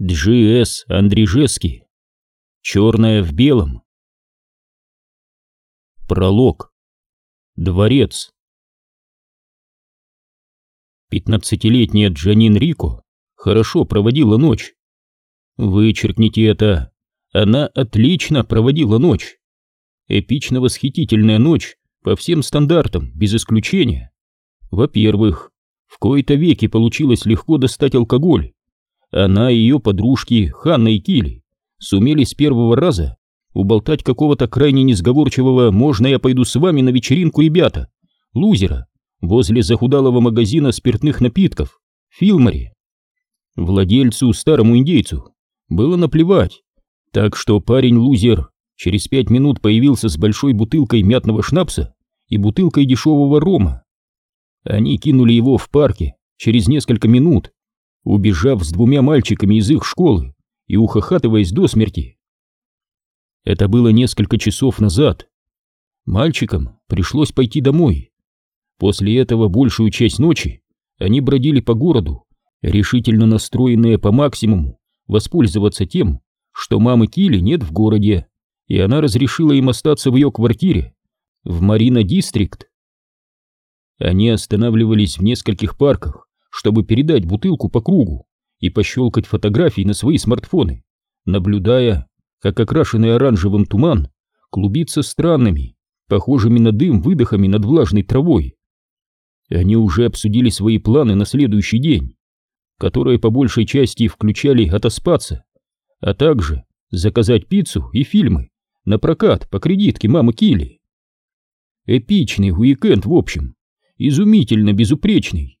Джи.С. Андрижески. Черное в белом. Пролог. Дворец. Пятнадцатилетняя Джанин Рико хорошо проводила ночь. Вычеркните это. Она отлично проводила ночь. Эпично-восхитительная ночь по всем стандартам, без исключения. Во-первых, в кои-то веки получилось легко достать алкоголь. Она и ее подружки, Ханна и Кили, сумели с первого раза уболтать какого-то крайне несговорчивого «можно я пойду с вами на вечеринку, ребята?» лузера возле захудалого магазина спиртных напитков, Филмари. Владельцу, старому индейцу, было наплевать, так что парень-лузер через пять минут появился с большой бутылкой мятного шнапса и бутылкой дешевого рома. Они кинули его в парке через несколько минут, убежав с двумя мальчиками из их школы и ухахатываясь до смерти. Это было несколько часов назад. Мальчикам пришлось пойти домой. После этого большую часть ночи они бродили по городу, решительно настроенные по максимуму воспользоваться тем, что мамы Кили нет в городе, и она разрешила им остаться в ее квартире в Марина Дистрикт. Они останавливались в нескольких парках, чтобы передать бутылку по кругу и пощелкать фотографии на свои смартфоны, наблюдая, как окрашенный оранжевым туман клубится странными, похожими на дым выдохами над влажной травой. Они уже обсудили свои планы на следующий день, которые по большей части включали отоспаться, а также заказать пиццу и фильмы на прокат по кредитке мамы Килли. Эпичный уикенд в общем, изумительно безупречный.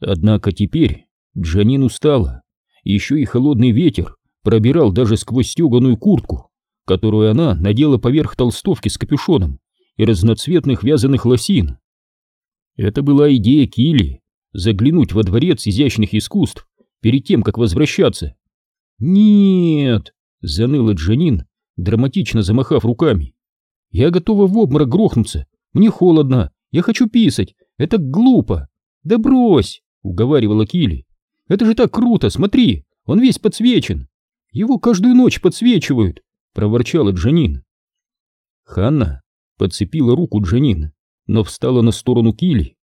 Однако теперь Джанин устала, еще и холодный ветер пробирал даже сквозь стеганую куртку, которую она надела поверх толстовки с капюшоном и разноцветных вязаных лосин. Это была идея Килли — заглянуть во дворец изящных искусств перед тем, как возвращаться. «Нет!» — заныла Джанин, драматично замахав руками. «Я готова в обморок грохнуться. Мне холодно. Я хочу писать. Это глупо. Да брось!» — уговаривала Килли. «Это же так круто, смотри, он весь подсвечен. Его каждую ночь подсвечивают», — проворчала Джанин. Ханна подцепила руку Джанин, но встала на сторону Килли.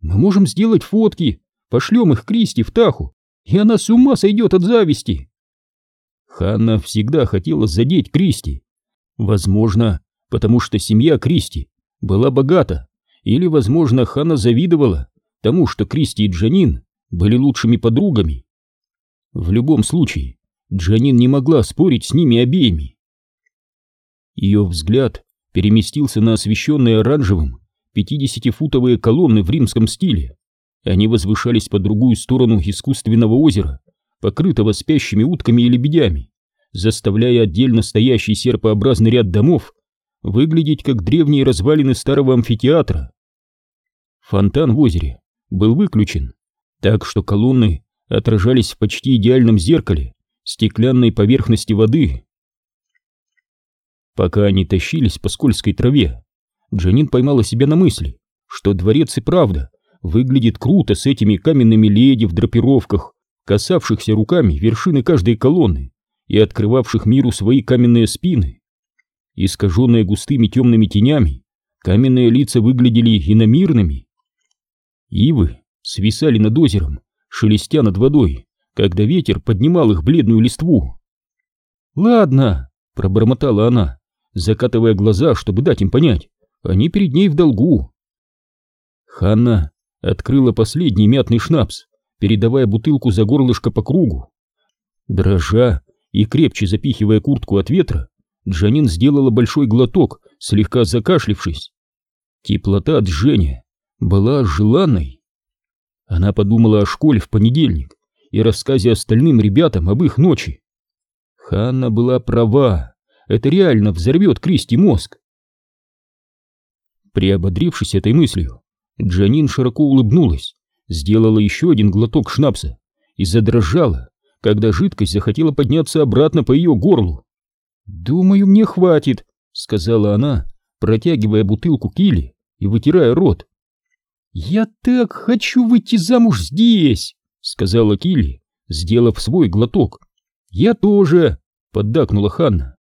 «Мы можем сделать фотки, пошлем их Кристи в Таху, и она с ума сойдет от зависти». Ханна всегда хотела задеть Кристи. Возможно, потому что семья Кристи была богата, или, возможно, Ханна завидовала тому, что Кристи и Джанин были лучшими подругами. В любом случае, Джанин не могла спорить с ними обеими. Ее взгляд переместился на освещенные оранжевым 50-футовые колонны в римском стиле. Они возвышались по другую сторону искусственного озера, покрытого спящими утками и лебедями, заставляя отдельно стоящий серпообразный ряд домов выглядеть как древние развалины старого амфитеатра. Фонтан в озере был выключен, так что колонны отражались в почти идеальном зеркале стеклянной поверхности воды. Пока они тащились по скользкой траве, Джанин поймала себя на мысли, что дворец и правда выглядит круто с этими каменными леди в драпировках, касавшихся руками вершины каждой колонны и открывавших миру свои каменные спины. Искаженные густыми темными тенями, каменные лица выглядели иномирными, Ивы свисали над озером, шелестя над водой, когда ветер поднимал их бледную листву. «Ладно», — пробормотала она, закатывая глаза, чтобы дать им понять, они перед ней в долгу. Ханна открыла последний мятный шнапс, передавая бутылку за горлышко по кругу. Дрожа и крепче запихивая куртку от ветра, Джанин сделала большой глоток, слегка закашлившись. Теплота от жжения была желанной. Она подумала о школе в понедельник и рассказе остальным ребятам об их ночи. Ханна была права, это реально взорвет Кристи мозг. Приободрившись этой мыслью, Джанин широко улыбнулась, сделала еще один глоток шнапса и задрожала, когда жидкость захотела подняться обратно по ее горлу. «Думаю, мне хватит», — сказала она, протягивая бутылку Килли и вытирая рот. «Я так хочу выйти замуж здесь!» — сказала Килли, сделав свой глоток. «Я тоже!» — поддакнула Ханна.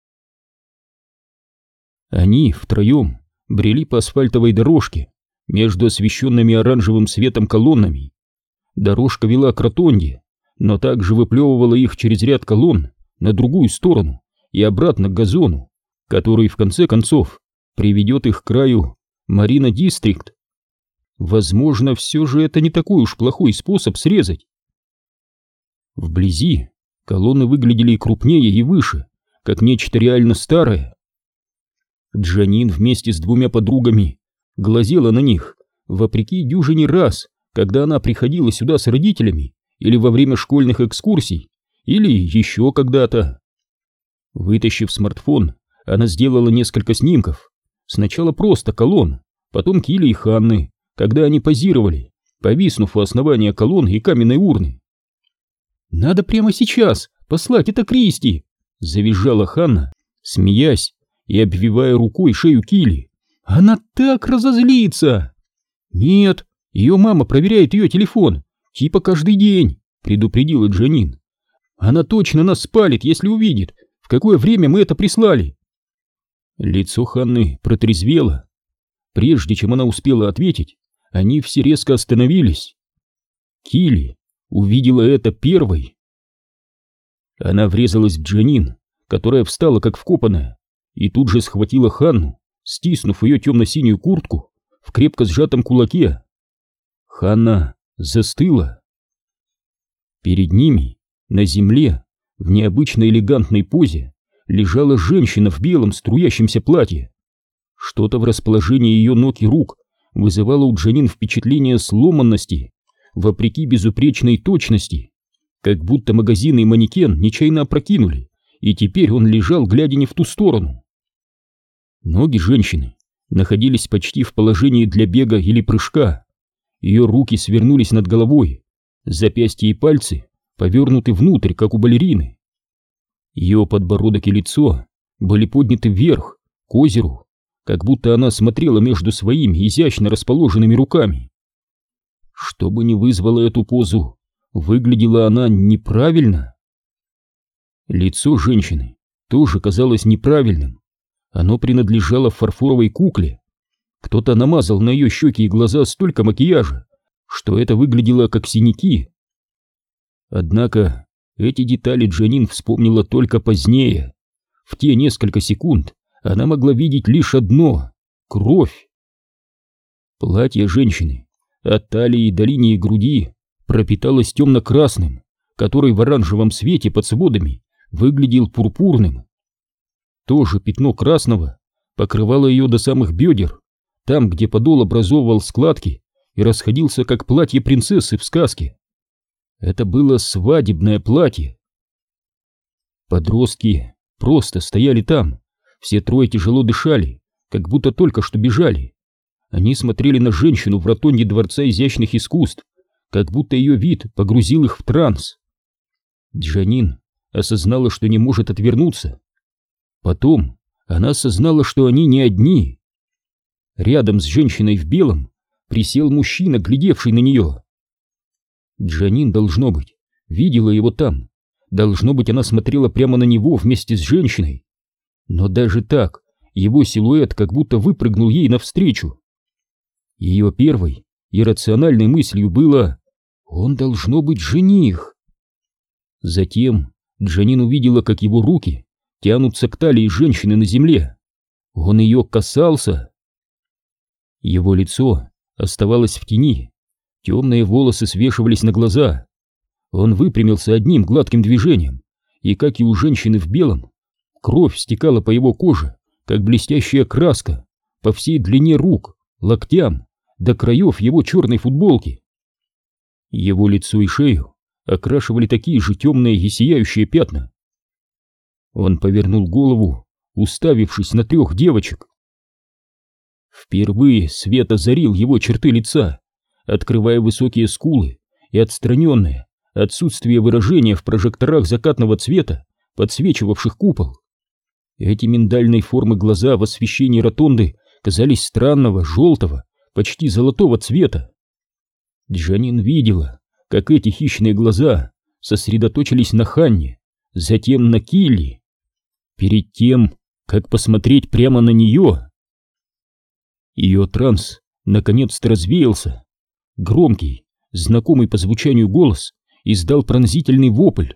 Они втроем брели по асфальтовой дорожке между освещенными оранжевым светом колоннами. Дорожка вела к ротонде, но также выплевывала их через ряд колонн на другую сторону и обратно к газону, который в конце концов приведет их к краю Марина Дистрикт. Возможно, все же это не такой уж плохой способ срезать. Вблизи колонны выглядели крупнее и выше, как нечто реально старое. Джанин вместе с двумя подругами глазела на них, вопреки дюжине раз, когда она приходила сюда с родителями или во время школьных экскурсий, или еще когда-то. Вытащив смартфон, она сделала несколько снимков. Сначала просто колонн, потом Килли и Ханны, когда они позировали, повиснув у основания колонн и каменной урны. «Надо прямо сейчас послать это Кристи!» — завизжала Ханна, смеясь и обвивая рукой шею Килли. «Она так разозлится!» «Нет, ее мама проверяет ее телефон, типа каждый день», — предупредила Джанин. «Она точно нас спалит, если увидит, в какое время мы это прислали». Лицо Ханны протрезвело. Прежде чем она успела ответить, они все резко остановились. Килли увидела это первой. Она врезалась в Джанин, которая встала как вкопанная, и тут же схватила Ханну, стиснув ее темно-синюю куртку в крепко сжатом кулаке. Ханна застыла. Перед ними, на земле, в необычной элегантной позе, лежала женщина в белом струящемся платье. Что-то в расположении ее ног и рук вызывало у Джанин впечатление сломанности, вопреки безупречной точности, как будто магазинный манекен нечаянно опрокинули, и теперь он лежал, глядя не в ту сторону. Ноги женщины находились почти в положении для бега или прыжка. Ее руки свернулись над головой, запястья и пальцы повернуты внутрь, как у балерины. Ее подбородок и лицо были подняты вверх, к озеру, как будто она смотрела между своими изящно расположенными руками. Что бы ни вызвало эту позу, выглядела она неправильно. Лицо женщины тоже казалось неправильным. Оно принадлежало фарфоровой кукле. Кто-то намазал на ее щеки и глаза столько макияжа, что это выглядело как синяки. Однако эти детали Джанин вспомнила только позднее. В те несколько секунд она могла видеть лишь одно — кровь. Платье женщины от талии до линии груди пропиталось темно-красным, который в оранжевом свете под сводами выглядел пурпурным. То же пятно красного покрывало ее до самых бедер, там, где подол образовывал складки и расходился, как платье принцессы в сказке. Это было свадебное платье. Подростки просто стояли там, все трое тяжело дышали, как будто только что бежали. Они смотрели на женщину в ротонде Дворца изящных искусств, как будто ее вид погрузил их в транс. Джанин осознала, что не может отвернуться. Потом она осознала, что они не одни. Рядом с женщиной в белом присел мужчина, глядевший на нее. Джанин, должно быть, видела его там. Должно быть, она смотрела прямо на него вместе с женщиной. Но даже так, его силуэт как будто выпрыгнул ей навстречу. Ее первой иррациональной мыслью было «Он должно быть жених». Затем Джанин увидела, как его руки тянутся к талии женщины на земле. Он ее касался. Его лицо оставалось в тени, темные волосы свешивались на глаза. Он выпрямился одним гладким движением, и, как и у женщины в белом, кровь стекала по его коже, как блестящая краска, по всей длине рук, локтям, до краев его черной футболки. Его лицо и шею окрашивали такие же темные и сияющие пятна. Он повернул голову, уставившись на трех девочек. Впервые свет озарил его черты лица, открывая высокие скулы и отстраненное отсутствие выражения в прожекторах закатного цвета, подсвечивавших купол. Эти миндальной формы глаза в освещении ротонды казались странного, желтого, почти золотого цвета. Джанин видела, как эти хищные глаза сосредоточились на Ханне, затем на Килли. Перед тем, как посмотреть прямо на нее. Ее транс наконец-то развеялся. Громкий, знакомый по звучанию голос издал пронзительный вопль.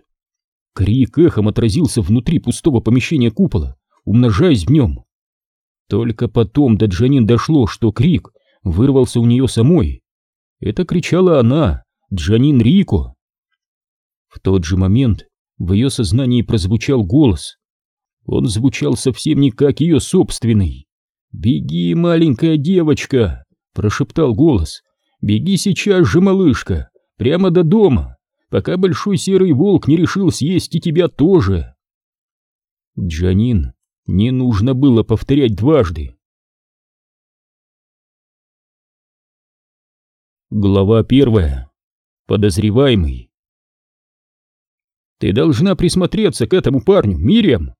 Крик эхом отразился внутри пустого помещения купола, умножаясь в нем. Только потом до Джанин дошло, что крик вырвался у нее самой. Это кричала она, Джанин Рико. В тот же момент в ее сознании прозвучал голос. Он звучал совсем не как ее собственный. «Беги, маленькая девочка!» — прошептал голос. «Беги сейчас же, малышка, прямо до дома, пока большой серый волк не решил съесть и тебя тоже!» Джанин не нужно было повторять дважды. Глава первая. Подозреваемый. «Ты должна присмотреться к этому парню, Мириам!»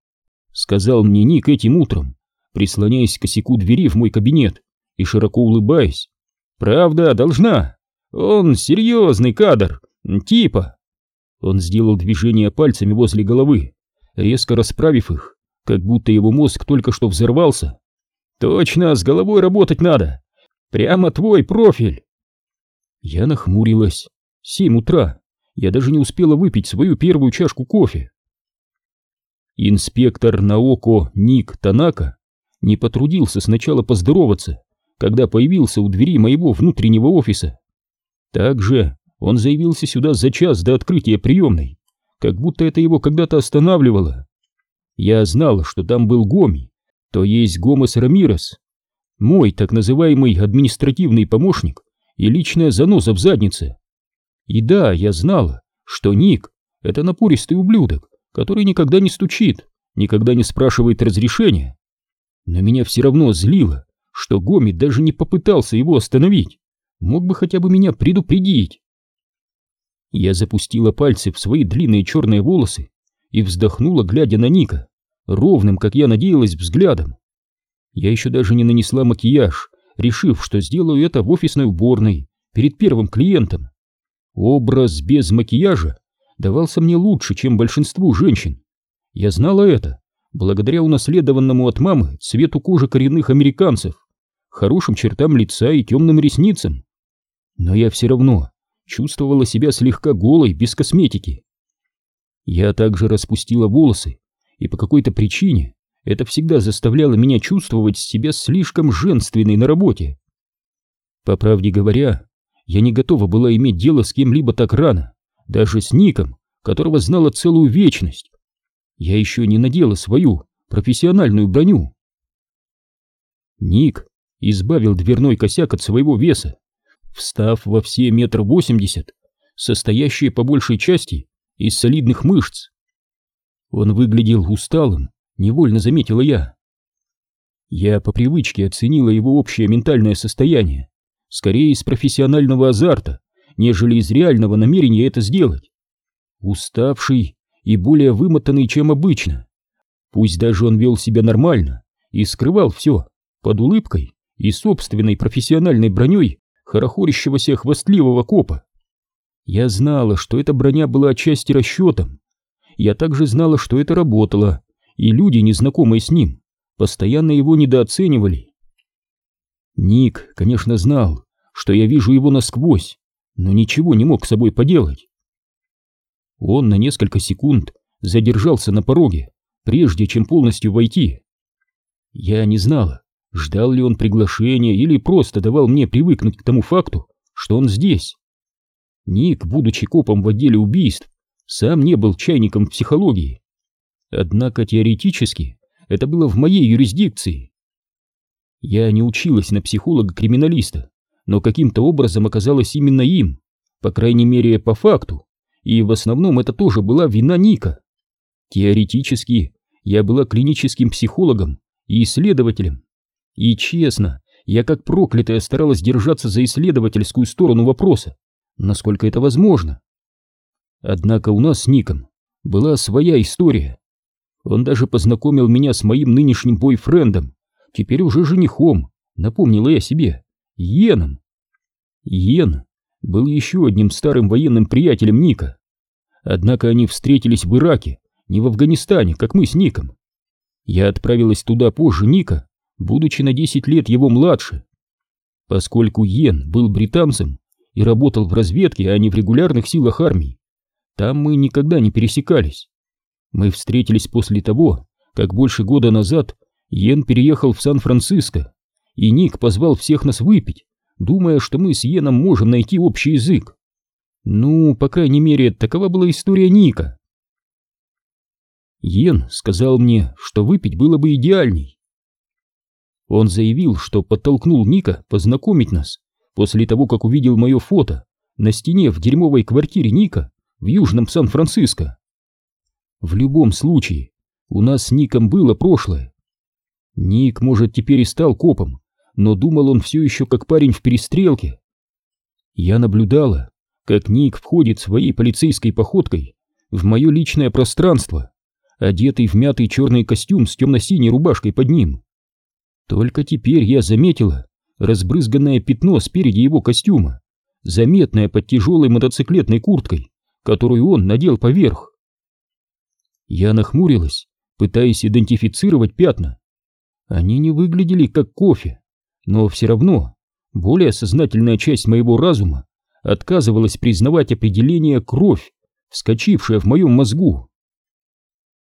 Сказал мне Ник этим утром, прислоняясь к косяку двери в мой кабинет и широко улыбаясь. «Правда, должна! Он серьезный кадр, типа!» Он сделал движение пальцами возле головы, резко расправив их, как будто его мозг только что взорвался. «Точно, с головой работать надо! Прямо твой профиль!» Я нахмурилась. Семь утра. Я даже не успела выпить свою первую чашку кофе. Инспектор Наоко Ник Танака не потрудился сначала поздороваться, когда появился у двери моего внутреннего офиса. Также он заявился сюда за час до открытия приемной, как будто это его когда-то останавливало. Я знал, что там был Гоми, то есть Гомес Рамирес, мой так называемый административный помощник и личная заноза в заднице. И да, я знала, что Ник — это напористый ублюдок, который никогда не стучит, никогда не спрашивает разрешения. Но меня все равно злило, что Гоми даже не попытался его остановить, мог бы хотя бы меня предупредить. Я запустила пальцы в свои длинные черные волосы и вздохнула, глядя на Ника, ровным, как я надеялась, взглядом. Я еще даже не нанесла макияж, решив, что сделаю это в офисной уборной, перед первым клиентом. Образ без макияжа давался мне лучше, чем большинству женщин. Я знала это, благодаря унаследованному от мамы цвету кожи коренных американцев, хорошим чертам лица и темным ресницам. Но я все равно чувствовала себя слегка голой, без косметики. Я также распустила волосы, и по какой-то причине это всегда заставляло меня чувствовать себя слишком женственной на работе. По правде говоря, я не готова была иметь дело с кем-либо так рано, даже с Ником, которого знала целую вечность. Я еще не надела свою профессиональную броню. Ник избавил дверной косяк от своего веса, встав во все метр восемьдесят, состоящие по большей части из солидных мышц. Он выглядел усталым, невольно заметила я. Я по привычке оценила его общее ментальное состояние, скорее из профессионального азарта, нежели из реального намерения это сделать. Уставший и более вымотанный, чем обычно. Пусть даже он вел себя нормально и скрывал все под улыбкой и собственной профессиональной броней хорохорящегося хвастливого копа. Я знала, что эта броня была отчасти расчетом. Я также знала, что это работало, и люди, незнакомые с ним, постоянно его недооценивали. Ник, конечно, знал, что я вижу его насквозь, но ничего не мог с собой поделать. Он на несколько секунд задержался на пороге, прежде чем полностью войти. Я не знала, ждал ли он приглашения или просто давал мне привыкнуть к тому факту, что он здесь. Ник, будучи копом в отделе убийств, сам не был чайником психологии. Однако теоретически это было в моей юрисдикции. Я не училась на психолога-криминалиста, но каким-то образом оказалась именно им, по крайней мере по факту, и в основном это тоже была вина Ника. Теоретически я была клиническим психологом и исследователем, и честно, я как проклятая старалась держаться за исследовательскую сторону вопроса, насколько это возможно. Однако у нас с Ником была своя история. Он даже познакомил меня с моим нынешним бойфрендом, теперь уже женихом, напомнила я себе, Йеном. Йен был еще одним старым военным приятелем Ника. Однако они встретились в Ираке, не в Афганистане, как мы с Ником. Я отправилась туда позже Ника, будучи на 10 лет его младше. Поскольку Йен был британцем и работал в разведке, а не в регулярных силах армии, там мы никогда не пересекались. Мы встретились после того, как больше года назад Йен переехал в Сан-Франциско, и Ник позвал всех нас выпить, думая, что мы с Йеном можем найти общий язык. Ну, по крайней мере, такова была история Ника. Йен сказал мне, что выпить было бы идеальней. Он заявил, что подтолкнул Ника познакомить нас после того, как увидел мое фото на стене в дерьмовой квартире Ника в Южном Сан-Франциско. В любом случае, у нас с Ником было прошлое. Ник, может, теперь и стал копом, но думал он все еще как парень в перестрелке. Я наблюдала, как Ник входит своей полицейской походкой в мое личное пространство одетый в мятый черный костюм с темно-синей рубашкой под ним. Только теперь я заметила разбрызганное пятно спереди его костюма, заметное под тяжелой мотоциклетной курткой, которую он надел поверх. Я нахмурилась, пытаясь идентифицировать пятна. Они не выглядели как кофе, но все равно более сознательная часть моего разума отказывалась признавать определение «кровь», вскочившая в моем мозгу.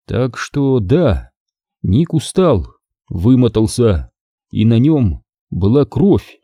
Так что да, Ник устал, вымотался, и на нем была кровь.